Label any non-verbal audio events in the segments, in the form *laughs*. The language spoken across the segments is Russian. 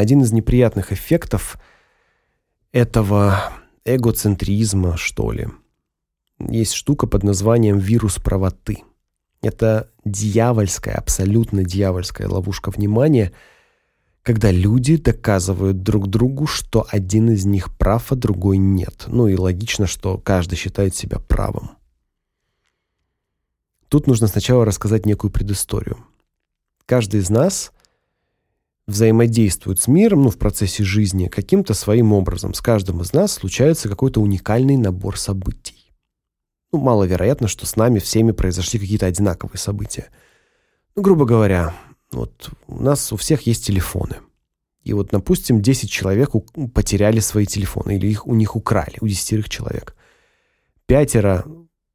один из неприятных эффектов этого эгоцентризма, что ли. Есть штука под названием вирус правоты. Это дьявольская, абсолютно дьявольская ловушка внимания, когда люди доказывают друг другу, что один из них прав, а другой нет. Ну и логично, что каждый считает себя правым. Тут нужно сначала рассказать некую предысторию. Каждый из нас взаимодействует с миром, ну, в процессе жизни каким-то своим образом. С каждым из нас случается какой-то уникальный набор событий. Ну, маловероятно, что с нами всеми произошли какие-то одинаковые события. Ну, грубо говоря, вот у нас у всех есть телефоны. И вот, допустим, 10 человек потеряли свои телефоны или их у них украли, у 10 человек. Пятеро,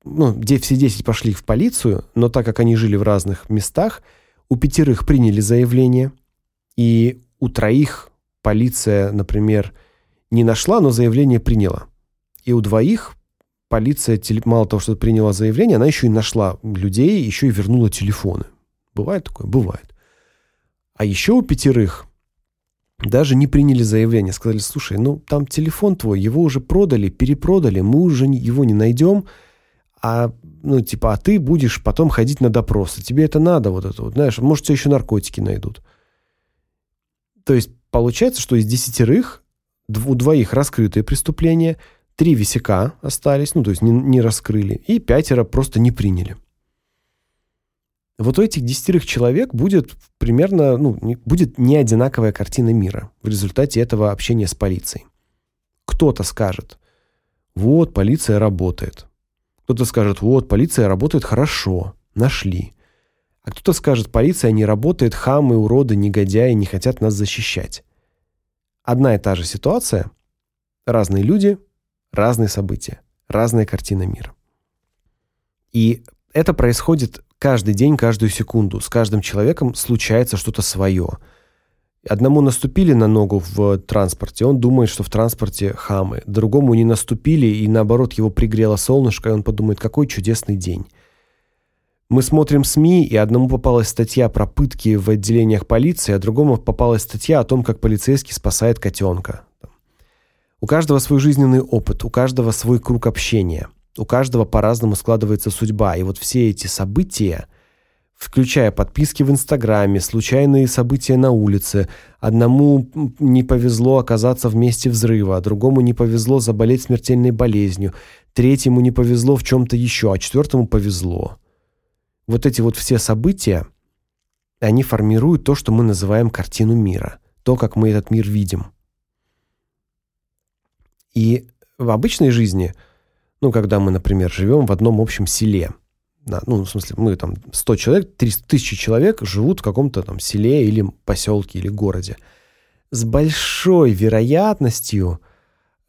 ну, где все 10 пошли в полицию, но так как они жили в разных местах, у пятерых приняли заявление – и у троих полиция, например, не нашла, но заявление приняла. И у двоих полиция мало того, что приняла заявление, она еще и нашла людей, еще и вернула телефоны. Бывает такое, бывает. А еще у пятерых даже не приняли заявление, сказали: "Слушай, ну там телефон твой, его уже продали, перепродали, мы уже его не найдем, а ну типа, а ты будешь потом ходить на допросы. Тебе это надо вот это вот, знаешь, может, тебе еще наркотики найдут". То есть получается, что из десятерых у двоих раскрытые преступления, три висяка остались, ну то есть не, не раскрыли, и пятеро просто не приняли. Вот у этих десятерых человек будет примерно, ну, не, будет не одинаковая картина мира в результате этого общения с полицией. Кто-то скажет: "Вот, полиция работает". Кто-то скажет: "Вот, полиция работает хорошо, нашли". А кто-то скажет: "Полиция не работает, хамы, уроды, негодяи не хотят нас защищать". Одна и та же ситуация, разные люди, разные события, разная картина мира. И это происходит каждый день, каждую секунду. С каждым человеком случается что-то свое. Одному наступили на ногу в транспорте, он думает, что в транспорте хамы. Другому не наступили, и наоборот его пригрело солнышко, и он подумает, какой чудесный день. Мы смотрим СМИ, и одному попалась статья про пытки в отделениях полиции, а другому попалась статья о том, как полицейский спасает котенка. У каждого свой жизненный опыт, у каждого свой круг общения. У каждого по-разному складывается судьба, и вот все эти события, включая подписки в Инстаграме, случайные события на улице, одному не повезло оказаться в месте взрыва, а другому не повезло заболеть смертельной болезнью, третьему не повезло в чем то еще, а четвертому повезло вот эти вот все события, они формируют то, что мы называем картину мира, то, как мы этот мир видим. И в обычной жизни, ну, когда мы, например, живем в одном общем селе, да, ну, в смысле, мы там 100 человек, 300 тысяч человек живут в каком-то там селе или поселке или городе. С большой вероятностью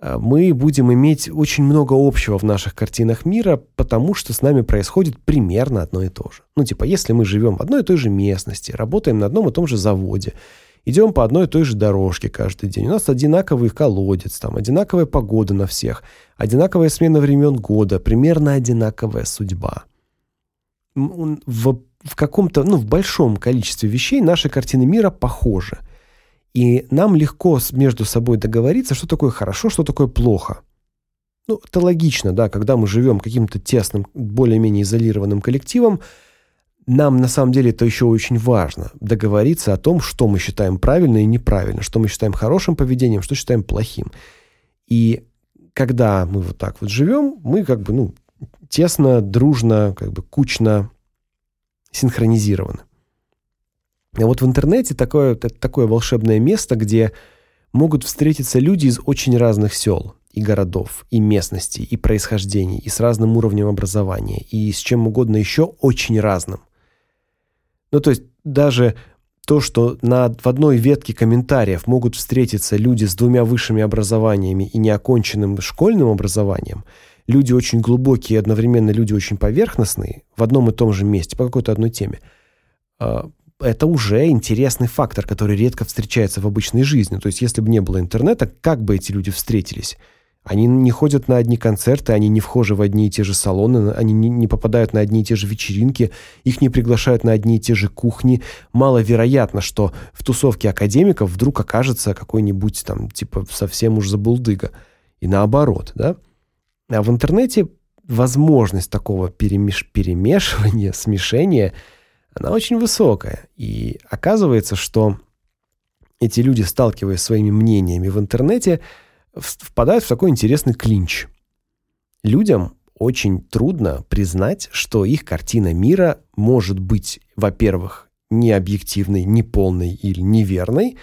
мы будем иметь очень много общего в наших картинах мира, потому что с нами происходит примерно одно и то же. Ну, типа, если мы живем в одной и той же местности, работаем на одном и том же заводе, идем по одной и той же дорожке каждый день. У нас одинаковый колодец, там одинаковая погода на всех, одинаковая смена времен года, примерно одинаковая судьба. В в каком-то, ну, в большом количестве вещей наши картины мира похожи. И нам легко между собой договориться, что такое хорошо, что такое плохо. Ну, это логично, да, когда мы живем каким-то тесным, более-менее изолированным коллективом, нам на самом деле это еще очень важно договориться о том, что мы считаем правильно и неправильно, что мы считаем хорошим поведением, что считаем плохим. И когда мы вот так вот живем, мы как бы, ну, тесно, дружно, как бы кучно синхронизированы. А вот в интернете такое такое волшебное место, где могут встретиться люди из очень разных сел и городов, и местностей, и происхождений, и с разным уровнем образования, и с чем угодно еще очень разным. Ну, то есть даже то, что на в одной ветке комментариев могут встретиться люди с двумя высшими образованиями и неоконченным школьным образованием, люди очень глубокие одновременно люди очень поверхностные в одном и том же месте по какой-то одной теме. Это уже интересный фактор, который редко встречается в обычной жизни. То есть, если бы не было интернета, как бы эти люди встретились? Они не ходят на одни концерты, они не вхожи в одни и те же салоны, они не попадают на одни и те же вечеринки, их не приглашают на одни и те же кухни. Маловероятно, что в тусовке академиков вдруг окажется какой-нибудь там типа совсем уж забулдыга. И наоборот, да? А в интернете возможность такого перемеш перемешивания, смешения, она очень высокая. И оказывается, что эти люди, сталкиваясь своими мнениями в интернете, впадают в такой интересный клинч. Людям очень трудно признать, что их картина мира может быть, во-первых, не объективной, не полной или неверной,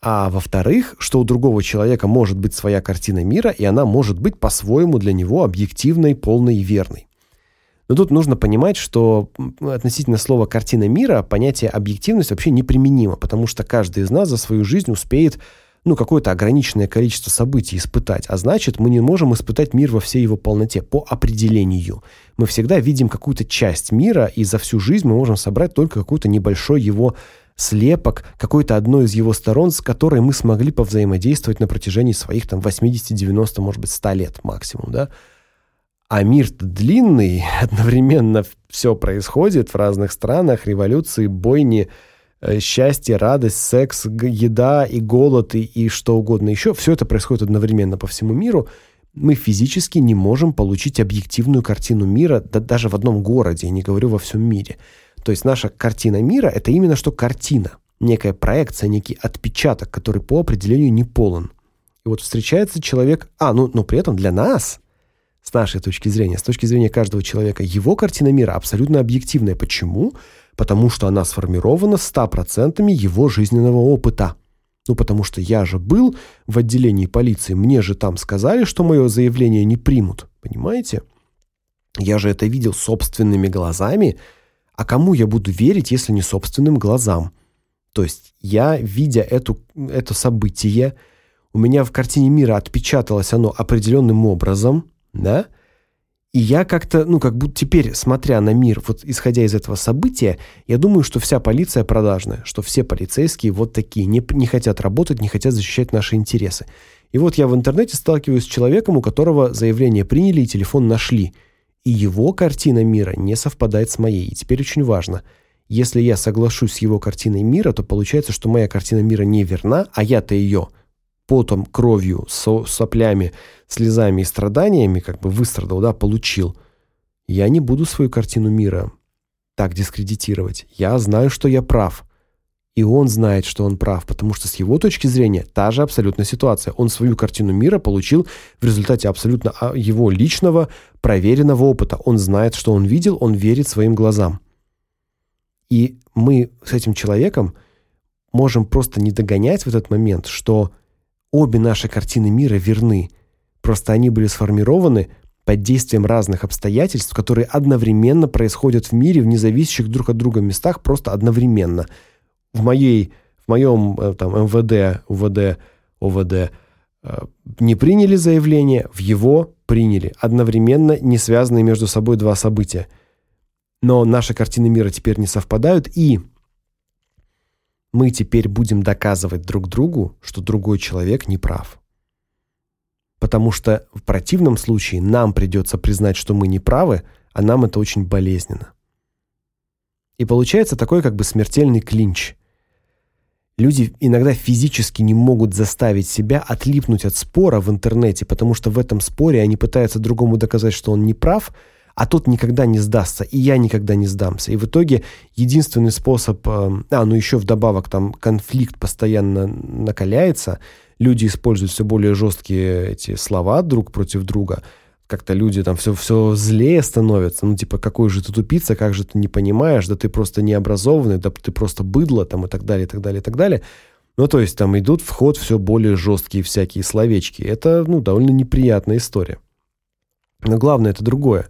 а во-вторых, что у другого человека может быть своя картина мира, и она может быть по-своему для него объективной, полной и верной. Но тут нужно понимать, что относительно слова картина мира понятие объективность вообще неприменимо, потому что каждый из нас за свою жизнь успеет ну, какое-то ограниченное количество событий испытать, а значит, мы не можем испытать мир во всей его полноте по определению. Мы всегда видим какую-то часть мира, и за всю жизнь мы можем собрать только какой-то небольшой его слепок, какой-то одной из его сторон, с которой мы смогли повзаимодействовать на протяжении своих там 80, 90, может быть, 100 лет максимум, да? А мир длинный, *laughs* одновременно все происходит в разных странах, революции, бойни, Э, счастье, радость, секс, еда и голод и, и что угодно еще, все это происходит одновременно по всему миру, мы физически не можем получить объективную картину мира да, даже в одном городе, я не говорю во всем мире. То есть наша картина мира это именно что картина, некая проекция, некий отпечаток, который по определению не полон. И вот встречается человек, а, ну, но при этом для нас, с нашей точки зрения, с точки зрения каждого человека, его картина мира абсолютно объективная. Почему? Потому что она сформирована 100% его жизненного опыта. Ну, потому что я же был в отделении полиции, мне же там сказали, что мое заявление не примут, понимаете? Я же это видел собственными глазами, а кому я буду верить, если не собственным глазам? То есть я, видя эту это событие, у меня в картине мира отпечаталось оно определенным образом, да? И я как-то, ну, как будто теперь, смотря на мир, вот исходя из этого события, я думаю, что вся полиция продажная, что все полицейские вот такие, не, не хотят работать, не хотят защищать наши интересы. И вот я в интернете сталкиваюсь с человеком, у которого заявление приняли и телефон нашли. И его картина мира не совпадает с моей. И теперь очень важно, если я соглашусь с его картиной мира, то получается, что моя картина мира неверна, а я-то ее потом, кровью, со соплями, слезами и страданиями как бы выстрадал, да, получил. Я не буду свою картину мира так дискредитировать. Я знаю, что я прав. И он знает, что он прав, потому что с его точки зрения та же абсолютная ситуация. Он свою картину мира получил в результате абсолютно а, его личного, проверенного опыта. Он знает, что он видел, он верит своим глазам. И мы с этим человеком можем просто не догонять в этот момент, что Обе наши картины мира верны. Просто они были сформированы под действием разных обстоятельств, которые одновременно происходят в мире в независящих друг от друга местах просто одновременно. В моей в моем э, там МВД, УВД, ОВД э, не приняли заявление, в его приняли. Одновременно не связанные между собой два события. Но наши картины мира теперь не совпадают, и мы теперь будем доказывать друг другу, что другой человек не прав. Потому что в противном случае нам придется признать, что мы не правы, а нам это очень болезненно. И получается такой как бы смертельный клинч. Люди иногда физически не могут заставить себя отлипнуть от спора в интернете, потому что в этом споре они пытаются другому доказать, что он не прав, а тот никогда не сдастся, и я никогда не сдамся. И в итоге единственный способ, э, а, ну еще вдобавок там конфликт постоянно накаляется, люди используют все более жесткие эти слова друг против друга, как-то люди там все все злее становятся. Ну типа какой же ты тупица, как же ты не понимаешь, да ты просто необразованный, да ты просто быдло там и так далее, и так далее, и так далее. Ну то есть там идут в ход все более жесткие всякие словечки. Это, ну, довольно неприятная история. Но главное это другое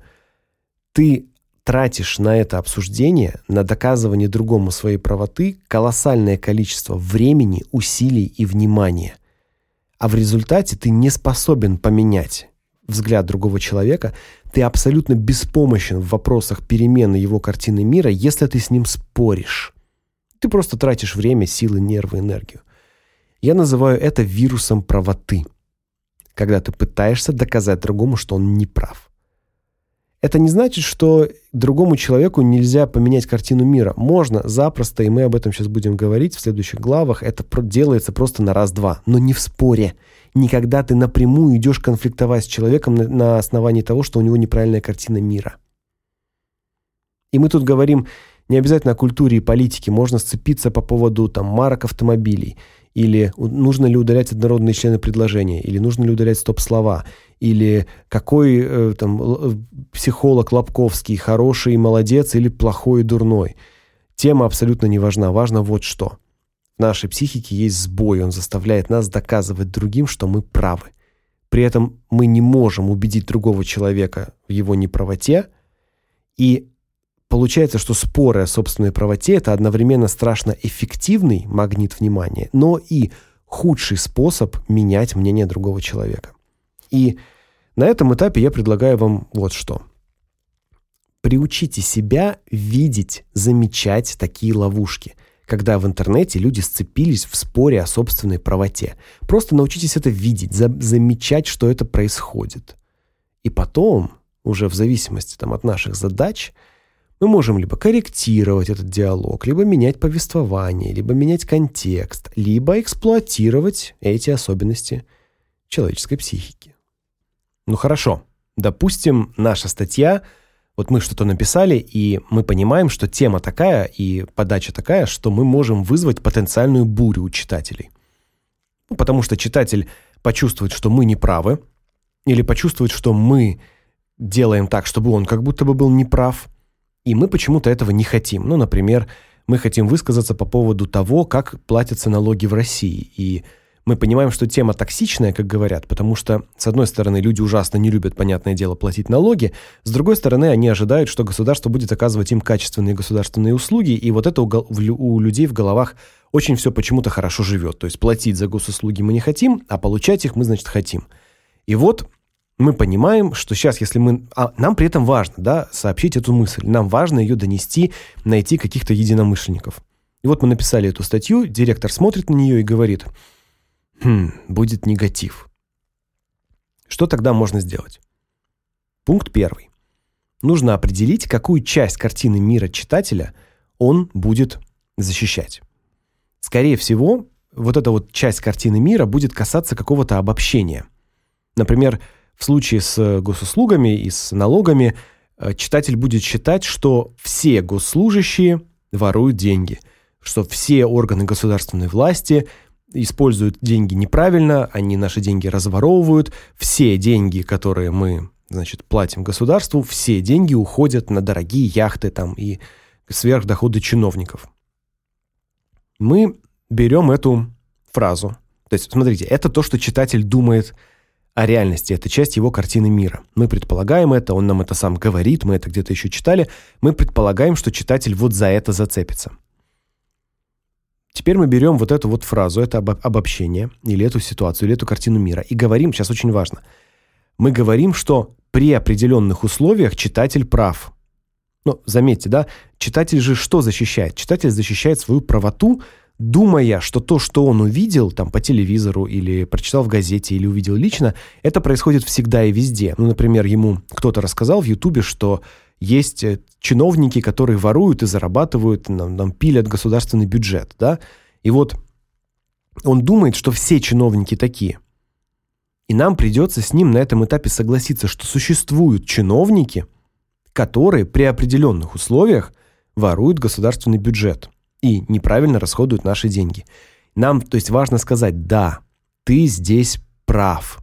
ты тратишь на это обсуждение, на доказывание другому своей правоты колоссальное количество времени, усилий и внимания. А в результате ты не способен поменять взгляд другого человека, ты абсолютно беспомощен в вопросах перемены его картины мира, если ты с ним споришь. Ты просто тратишь время, силы, нервы, энергию. Я называю это вирусом правоты. когда ты пытаешься доказать другому, что он не прав. Это не значит, что другому человеку нельзя поменять картину мира. Можно, запросто, и мы об этом сейчас будем говорить в следующих главах. Это делается просто на раз-два, но не в споре. Никогда ты напрямую идешь конфликтовать с человеком на, на основании того, что у него неправильная картина мира. И мы тут говорим не обязательно о культуре и политике, можно сцепиться по поводу там марок автомобилей или нужно ли удалять однородные члены предложения, или нужно ли удалять стоп-слова, или какой э, там э, психолог Лобковский хороший и молодец или плохой и дурной. Тема абсолютно не важна, важно вот что. В нашей психике есть сбой, он заставляет нас доказывать другим, что мы правы. При этом мы не можем убедить другого человека в его неправоте, и Получается, что споры о собственной правоте это одновременно страшно эффективный магнит внимания, но и худший способ менять мнение другого человека. И на этом этапе я предлагаю вам вот что. Приучите себя видеть, замечать такие ловушки, когда в интернете люди сцепились в споре о собственной правоте. Просто научитесь это видеть, за замечать, что это происходит. И потом, уже в зависимости там от наших задач, мы можем либо корректировать этот диалог, либо менять повествование, либо менять контекст, либо эксплуатировать эти особенности человеческой психики. Ну хорошо. Допустим, наша статья, вот мы что-то написали, и мы понимаем, что тема такая и подача такая, что мы можем вызвать потенциальную бурю у читателей. Ну, потому что читатель почувствует, что мы не правы, или почувствует, что мы делаем так, чтобы он как будто бы был неправ, и мы почему-то этого не хотим. Ну, например, мы хотим высказаться по поводу того, как платятся налоги в России. И мы понимаем, что тема токсичная, как говорят, потому что с одной стороны, люди ужасно не любят, понятное дело, платить налоги, с другой стороны, они ожидают, что государство будет оказывать им качественные государственные услуги, и вот это у, у людей в головах очень все почему-то хорошо живет. То есть платить за госуслуги мы не хотим, а получать их мы, значит, хотим. И вот мы понимаем, что сейчас, если мы... А нам при этом важно, да, сообщить эту мысль. Нам важно ее донести, найти каких-то единомышленников. И вот мы написали эту статью, директор смотрит на нее и говорит, хм, будет негатив. Что тогда можно сделать? Пункт первый. Нужно определить, какую часть картины мира читателя он будет защищать. Скорее всего, вот эта вот часть картины мира будет касаться какого-то обобщения. Например, в случае с э, госуслугами и с налогами э, читатель будет считать, что все госслужащие воруют деньги, что все органы государственной власти используют деньги неправильно, они наши деньги разворовывают, все деньги, которые мы, значит, платим государству, все деньги уходят на дорогие яхты там и сверхдоходы чиновников. Мы берем эту фразу. То есть, смотрите, это то, что читатель думает о реальности. Это часть его картины мира. Мы предполагаем это, он нам это сам говорит, мы это где-то еще читали. Мы предполагаем, что читатель вот за это зацепится. Теперь мы берем вот эту вот фразу, это обобщение, или эту ситуацию, или эту картину мира, и говорим, сейчас очень важно, мы говорим, что при определенных условиях читатель прав. Но заметьте, да, читатель же что защищает? Читатель защищает свою правоту, думая, что то, что он увидел там по телевизору или прочитал в газете или увидел лично, это происходит всегда и везде. Ну, например, ему кто-то рассказал в Ютубе, что есть э, чиновники, которые воруют и зарабатывают, нам, нам пилят государственный бюджет, да? И вот он думает, что все чиновники такие. И нам придется с ним на этом этапе согласиться, что существуют чиновники, которые при определенных условиях воруют государственный бюджет и неправильно расходуют наши деньги. Нам, то есть важно сказать: "Да, ты здесь прав".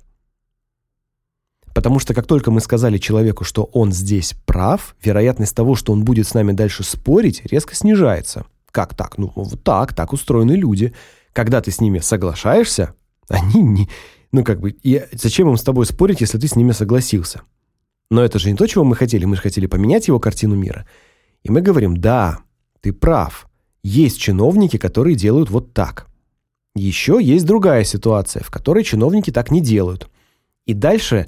Потому что как только мы сказали человеку, что он здесь прав, вероятность того, что он будет с нами дальше спорить, резко снижается. Как так? Ну, вот так, так устроены люди. Когда ты с ними соглашаешься, они не ну как бы, и зачем им с тобой спорить, если ты с ними согласился? Но это же не то, чего мы хотели. Мы же хотели поменять его картину мира. И мы говорим: "Да, ты прав. Есть чиновники, которые делают вот так. Еще есть другая ситуация, в которой чиновники так не делают. И дальше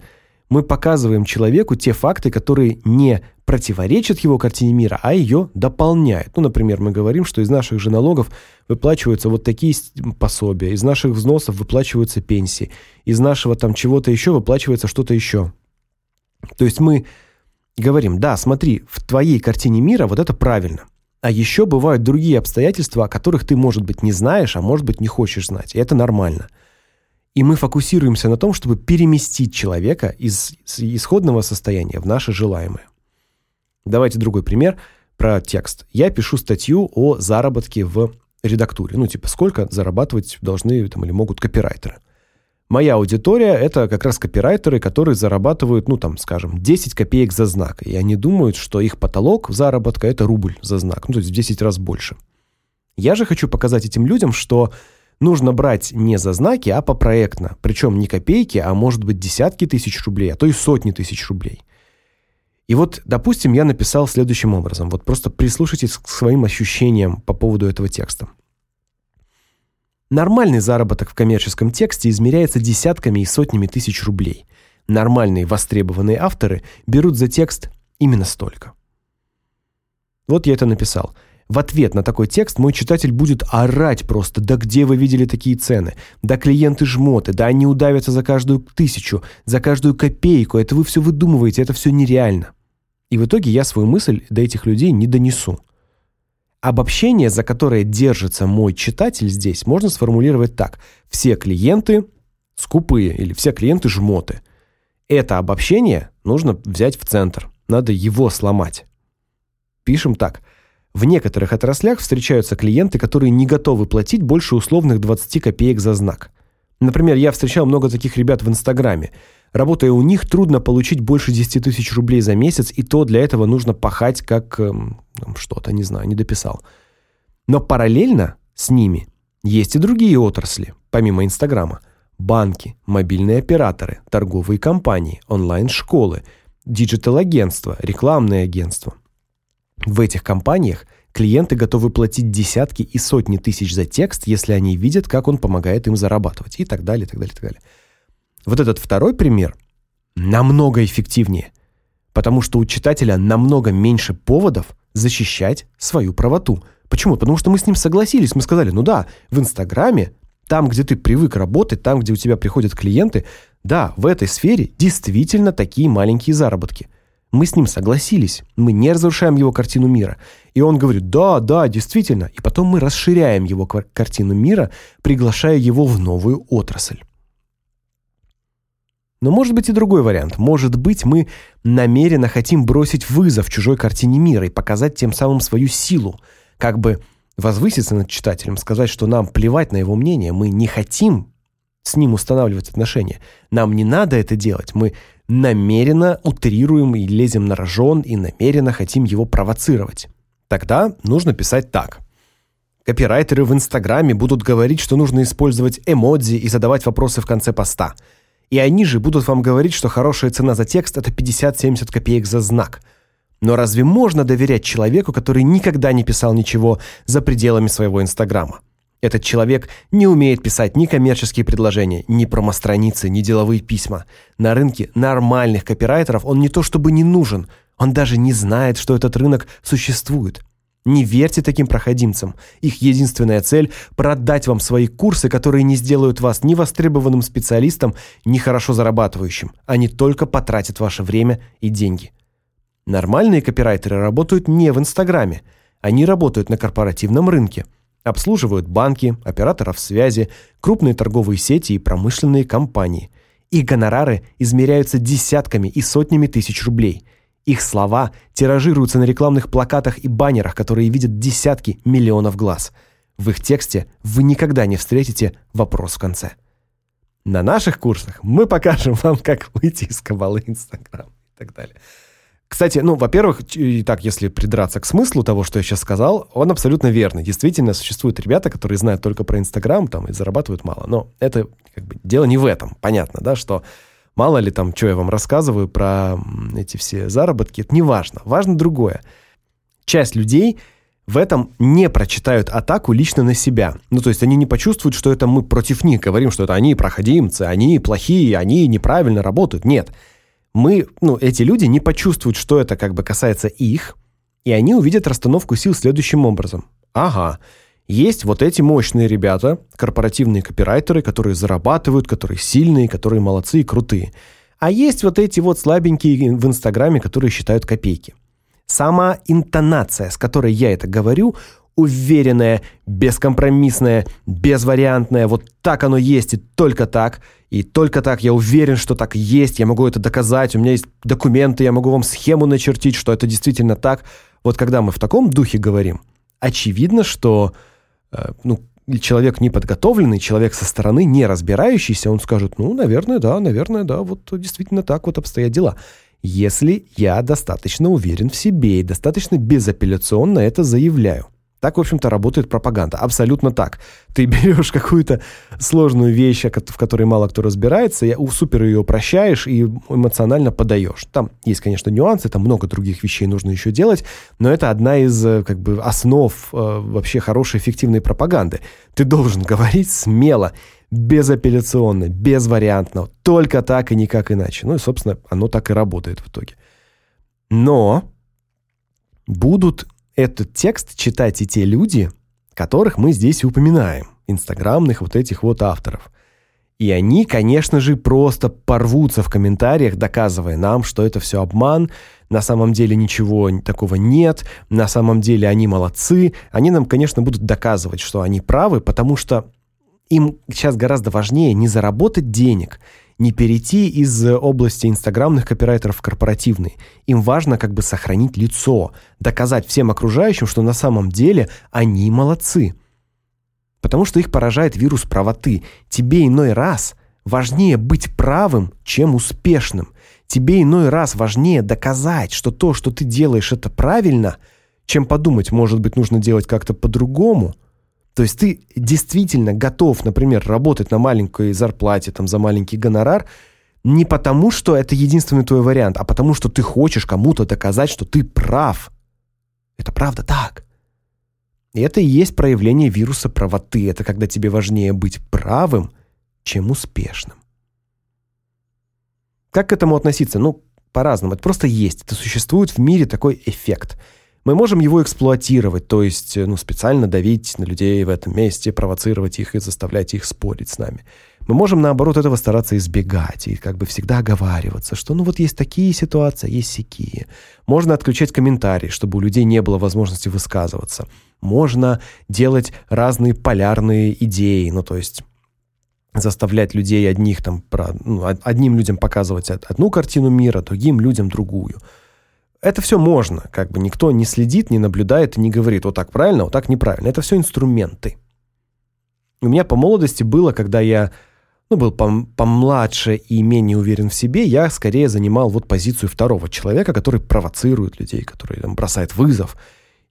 Мы показываем человеку те факты, которые не противоречат его картине мира, а ее дополняют. Ну, например, мы говорим, что из наших же налогов выплачиваются вот такие пособия, из наших взносов выплачиваются пенсии, из нашего там чего-то еще выплачивается что-то еще. То есть мы говорим: "Да, смотри, в твоей картине мира вот это правильно". А еще бывают другие обстоятельства, о которых ты, может быть, не знаешь, а может быть, не хочешь знать. И это нормально. И мы фокусируемся на том, чтобы переместить человека из исходного состояния в наше желаемое. Давайте другой пример про текст. Я пишу статью о заработке в редактуре. Ну, типа, сколько зарабатывать должны там или могут копирайтеры. Моя аудитория это как раз копирайтеры, которые зарабатывают, ну там, скажем, 10 копеек за знак. И они думают, что их потолок заработка это рубль за знак, ну то есть в 10 раз больше. Я же хочу показать этим людям, что нужно брать не за знаки, а по проектно, причем не копейки, а может быть десятки тысяч рублей, а то и сотни тысяч рублей. И вот, допустим, я написал следующим образом. Вот просто прислушайтесь к своим ощущениям по поводу этого текста. Нормальный заработок в коммерческом тексте измеряется десятками и сотнями тысяч рублей. Нормальные востребованные авторы берут за текст именно столько. Вот я это написал. В ответ на такой текст мой читатель будет орать просто: "Да где вы видели такие цены? Да клиенты жмоты, да они удавятся за каждую тысячу, за каждую копейку. Это вы все выдумываете, это все нереально". И в итоге я свою мысль до этих людей не донесу. Обобщение, за которое держится мой читатель здесь, можно сформулировать так: все клиенты скупые или все клиенты жмоты. Это обобщение нужно взять в центр. Надо его сломать. Пишем так: в некоторых отраслях встречаются клиенты, которые не готовы платить больше условных 20 копеек за знак. Например, я встречал много таких ребят в Инстаграме. Работая у них, трудно получить больше 10 тысяч рублей за месяц, и то для этого нужно пахать как эм, что-то, не знаю, не дописал. Но параллельно с ними есть и другие отрасли, помимо Инстаграма. Банки, мобильные операторы, торговые компании, онлайн-школы, диджитал-агентства, рекламные агентства. В этих компаниях клиенты готовы платить десятки и сотни тысяч за текст, если они видят, как он помогает им зарабатывать и так далее, и так далее, и так далее. Вот этот второй пример намного эффективнее, потому что у читателя намного меньше поводов защищать свою правоту. Почему? Потому что мы с ним согласились, мы сказали: "Ну да, в Инстаграме, там, где ты привык работать, там, где у тебя приходят клиенты, да, в этой сфере действительно такие маленькие заработки". Мы с ним согласились. Мы не разрушаем его картину мира. И он говорит: "Да, да, действительно". И потом мы расширяем его картину мира, приглашая его в новую отрасль. Но может быть и другой вариант. Может быть, мы намеренно хотим бросить вызов чужой картине мира и показать тем самым свою силу, как бы возвыситься над читателем, сказать, что нам плевать на его мнение, мы не хотим с ним устанавливать отношения. Нам не надо это делать. Мы намеренно утрируем и лезем на рожон и намеренно хотим его провоцировать. Тогда нужно писать так: Копирайтеры в Инстаграме будут говорить, что нужно использовать эмодзи и задавать вопросы в конце поста. И они же будут вам говорить, что хорошая цена за текст это 50-70 копеек за знак. Но разве можно доверять человеку, который никогда не писал ничего за пределами своего Инстаграма? Этот человек не умеет писать ни коммерческие предложения, ни промо-страницы, ни деловые письма. На рынке нормальных копирайтеров он не то чтобы не нужен, он даже не знает, что этот рынок существует. Не верьте таким проходимцам. Их единственная цель продать вам свои курсы, которые не сделают вас ни востребованным специалистом, ни хорошо зарабатывающим. Они только потратят ваше время и деньги. Нормальные копирайтеры работают не в Инстаграме. Они работают на корпоративном рынке. Обслуживают банки, операторов связи, крупные торговые сети и промышленные компании. Их гонорары измеряются десятками и сотнями тысяч рублей – их слова тиражируются на рекламных плакатах и баннерах, которые видят десятки миллионов глаз. В их тексте вы никогда не встретите вопрос в конце. На наших курсах мы покажем вам, как выйти из кабалы Инстаграм и так далее. Кстати, ну, во-первых, и так, если придраться к смыслу того, что я сейчас сказал, он абсолютно верный. Действительно, существуют ребята, которые знают только про Инстаграм там и зарабатывают мало. Но это как бы дело не в этом. Понятно, да, что Мало ли там, что я вам рассказываю про эти все заработки, это не важно. Важно другое. Часть людей в этом не прочитают атаку лично на себя. Ну, то есть они не почувствуют, что это мы против них говорим, что это они проходимцы, они плохие, они неправильно работают. Нет. мы, ну, эти люди не почувствуют, что это как бы касается их, и они увидят расстановку сил следующим образом. Ага, есть вот эти мощные ребята, корпоративные копирайтеры, которые зарабатывают, которые сильные, которые молодцы и крутые. А есть вот эти вот слабенькие в Инстаграме, которые считают копейки. Сама интонация, с которой я это говорю, уверенная, бескомпромиссная, безвариантная. Вот так оно есть и только так. И только так я уверен, что так есть. Я могу это доказать. У меня есть документы, я могу вам схему начертить, что это действительно так. Вот когда мы в таком духе говорим, очевидно, что ну, человек неподготовленный, человек со стороны, не разбирающийся, он скажет, ну, наверное, да, наверное, да, вот действительно так вот обстоят дела. Если я достаточно уверен в себе и достаточно безапелляционно это заявляю. Так, в общем-то, работает пропаганда. Абсолютно так. Ты *laughs* берешь какую-то сложную вещь, в которой мало кто разбирается, и супер ее упрощаешь и эмоционально подаешь. Там есть, конечно, нюансы, там много других вещей нужно еще делать, но это одна из э, как бы основ э, вообще хорошей эффективной пропаганды. Ты должен говорить смело, безапелляционно, безвариантно, только так и никак иначе. Ну и, собственно, оно так и работает в итоге. Но будут этот текст читать и те люди, которых мы здесь упоминаем, инстаграмных вот этих вот авторов. И они, конечно же, просто порвутся в комментариях, доказывая нам, что это все обман, на самом деле ничего такого нет, на самом деле они молодцы. Они нам, конечно, будут доказывать, что они правы, потому что им сейчас гораздо важнее не заработать денег, не перейти из области инстаграмных копирайтеров в корпоративный. Им важно как бы сохранить лицо, доказать всем окружающим, что на самом деле они молодцы. Потому что их поражает вирус правоты. Тебе иной раз важнее быть правым, чем успешным. Тебе иной раз важнее доказать, что то, что ты делаешь, это правильно, чем подумать, может быть, нужно делать как-то по-другому – то есть ты действительно готов, например, работать на маленькой зарплате, там за маленький гонорар, не потому, что это единственный твой вариант, а потому, что ты хочешь кому-то доказать, что ты прав. Это правда так. И это и есть проявление вируса правоты. Это когда тебе важнее быть правым, чем успешным. Как к этому относиться? Ну, по-разному. Это просто есть. Это существует в мире такой эффект – мы можем его эксплуатировать, то есть, ну, специально давить на людей в этом месте, провоцировать их и заставлять их спорить с нами. Мы можем наоборот этого стараться избегать и как бы всегда оговариваться, что ну вот есть такие ситуации, есть сякие. Можно отключать комментарии, чтобы у людей не было возможности высказываться. Можно делать разные полярные идеи, ну то есть заставлять людей одних там про ну, одним людям показывать одну картину мира, другим людям другую это все можно, как бы никто не следит, не наблюдает и не говорит, вот так правильно, вот так неправильно. Это все инструменты. У меня по молодости было, когда я ну, был помладше и менее уверен в себе, я скорее занимал вот позицию второго человека, который провоцирует людей, который там бросает вызов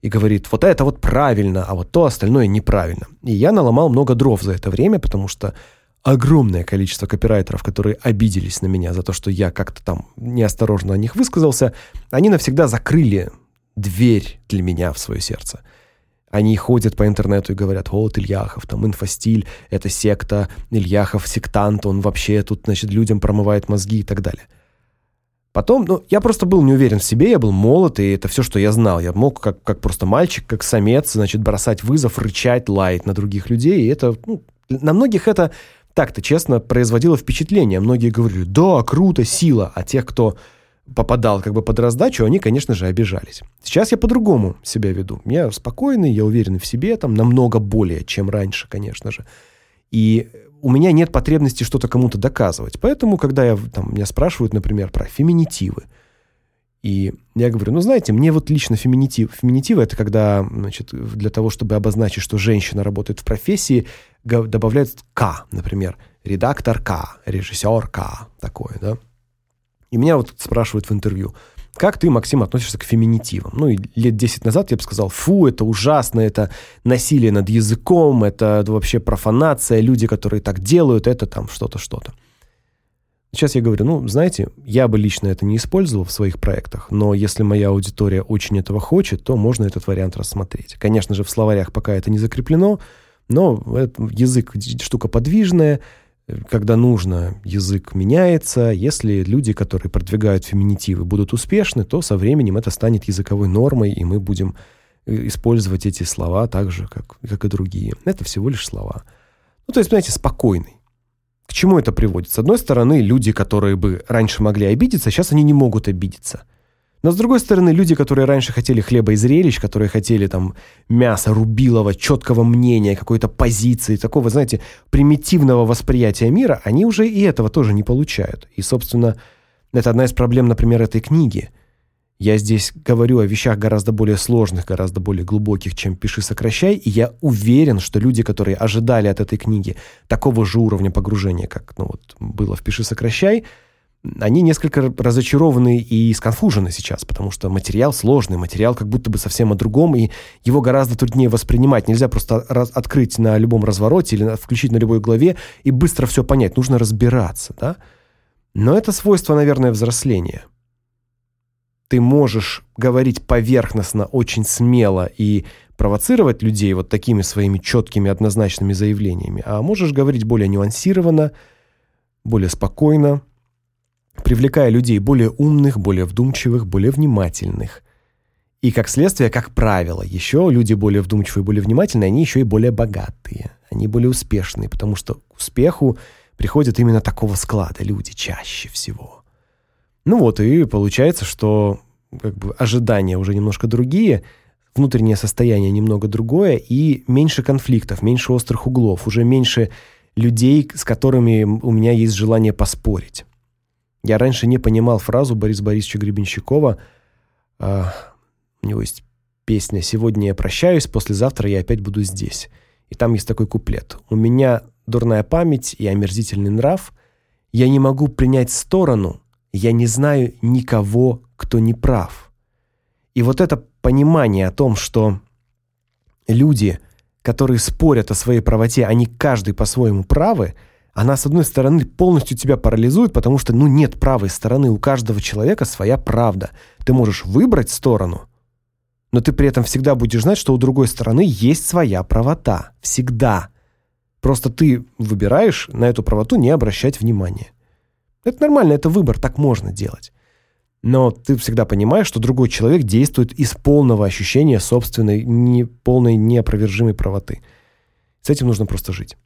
и говорит: "Вот это вот правильно, а вот то остальное неправильно". И я наломал много дров за это время, потому что огромное количество копирайтеров, которые обиделись на меня за то, что я как-то там неосторожно о них высказался, они навсегда закрыли дверь для меня в свое сердце. Они ходят по интернету и говорят: "Вот Ильяхов, там инфостиль, это секта, Ильяхов сектант, он вообще тут, значит, людям промывает мозги и так далее". Потом, ну, я просто был не уверен в себе, я был молод, и это все, что я знал. Я мог как как просто мальчик, как самец, значит, бросать вызов, рычать, лаять на других людей, и это, ну, на многих это так-то честно производило впечатление. Многие говорили: "Да, круто, сила", а тех, кто попадал как бы под раздачу, они, конечно же, обижались. Сейчас я по-другому себя веду. Я спокойный, я уверенный в себе, там намного более, чем раньше, конечно же. И у меня нет потребности что-то кому-то доказывать. Поэтому, когда я там меня спрашивают, например, про феминитивы, и я говорю: "Ну, знаете, мне вот лично феминитив, феминитивы это когда, значит, для того, чтобы обозначить, что женщина работает в профессии, добавляют К, например, редактор К, режиссер К, такое, да? И меня вот спрашивают в интервью: "Как ты, Максим, относишься к феминитивам?" Ну, и лет 10 назад я бы сказал: "Фу, это ужасно, это насилие над языком, это вообще профанация, люди, которые так делают, это там что-то, что-то". Сейчас я говорю: "Ну, знаете, я бы лично это не использовал в своих проектах, но если моя аудитория очень этого хочет, то можно этот вариант рассмотреть. Конечно же, в словарях пока это не закреплено, но язык штука подвижная, когда нужно, язык меняется. Если люди, которые продвигают феминитивы, будут успешны, то со временем это станет языковой нормой, и мы будем э, использовать эти слова так же, как, как и другие. Это всего лишь слова. Ну, то есть, знаете, спокойный. К чему это приводит? С одной стороны, люди, которые бы раньше могли обидеться, сейчас они не могут обидеться. Но с другой стороны, люди, которые раньше хотели хлеба и зрелищ, которые хотели там мяса рубилова, четкого мнения, какой-то позиции, такого, знаете, примитивного восприятия мира, они уже и этого тоже не получают. И, собственно, это одна из проблем, например, этой книги. Я здесь говорю о вещах гораздо более сложных, гораздо более глубоких, чем пиши сокращай, и я уверен, что люди, которые ожидали от этой книги такого же уровня погружения, как, ну вот, было в пиши сокращай, они несколько разочарованы и сконфужены сейчас, потому что материал сложный, материал как будто бы совсем о другом, и его гораздо труднее воспринимать. Нельзя просто раз, открыть на любом развороте или включить на любой главе и быстро все понять. Нужно разбираться, да? Но это свойство, наверное, взросления. Ты можешь говорить поверхностно, очень смело и провоцировать людей вот такими своими четкими однозначными заявлениями, а можешь говорить более нюансированно, более спокойно, привлекая людей более умных, более вдумчивых, более внимательных. И как следствие, как правило, еще люди более вдумчивые, более внимательные, они еще и более богатые, они более успешные, потому что к успеху приходят именно такого склада люди чаще всего. Ну вот и получается, что как бы ожидания уже немножко другие, внутреннее состояние немного другое и меньше конфликтов, меньше острых углов, уже меньше людей, с которыми у меня есть желание поспорить. Я раньше не понимал фразу Бориса Борисовича Гребенщикова. А, у него есть песня «Сегодня я прощаюсь, послезавтра я опять буду здесь». И там есть такой куплет. «У меня дурная память и омерзительный нрав. Я не могу принять сторону. Я не знаю никого, кто не прав». И вот это понимание о том, что люди, которые спорят о своей правоте, они каждый по-своему правы – она, с одной стороны, полностью тебя парализует, потому что, ну, нет правой стороны. У каждого человека своя правда. Ты можешь выбрать сторону, но ты при этом всегда будешь знать, что у другой стороны есть своя правота. Всегда. Просто ты выбираешь на эту правоту не обращать внимания. Это нормально, это выбор, так можно делать. Но ты всегда понимаешь, что другой человек действует из полного ощущения собственной не, полной неопровержимой правоты. С этим нужно просто жить.